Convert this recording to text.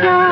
Santa.